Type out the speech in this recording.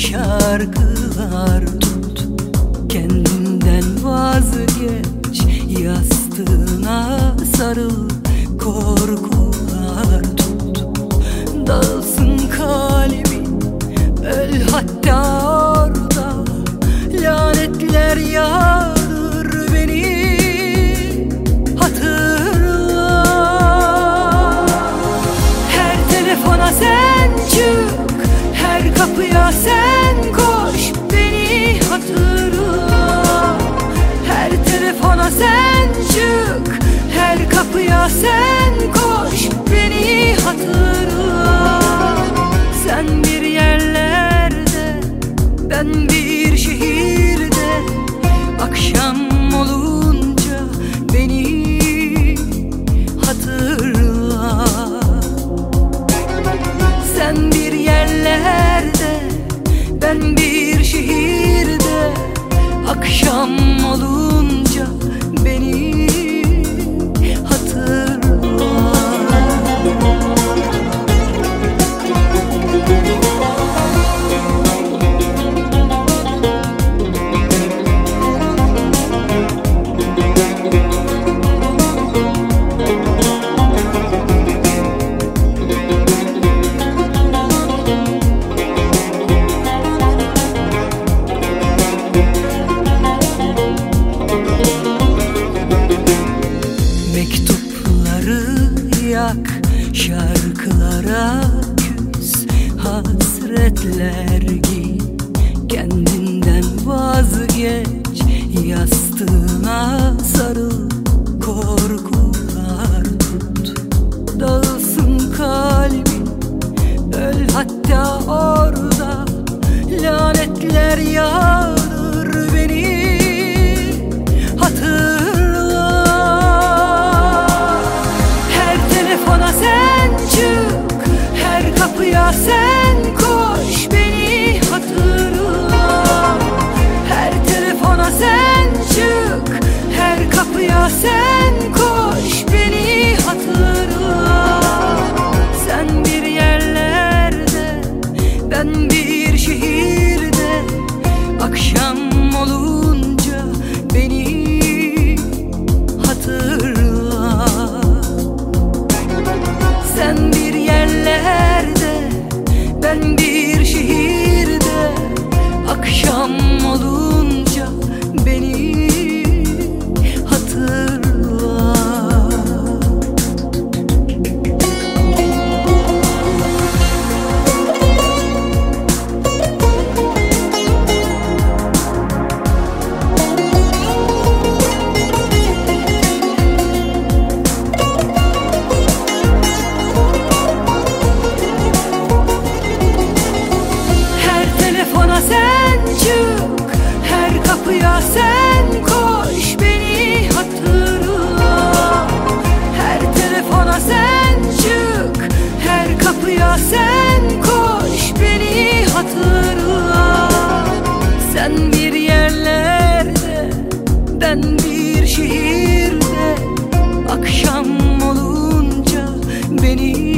korkular tut. Kendinden vazgeç Yastığına sarıl Korkular tut. Dağılsın kalbin Öl hatta orada. Lanetler Her kapıya sen Akşam olunca Beni hatırla Sen bir yerlerde Ben bir şehirde Akşam olunca Mektupları yak Şarkılara küs Hasretler giy. Kendinden vazgeç Yastığına sarıl Korkular tut. Dağılsın kalbin Öl hatta orada. Lanetler yağdır Akşam olunca Beni şehirde akşam olunca beni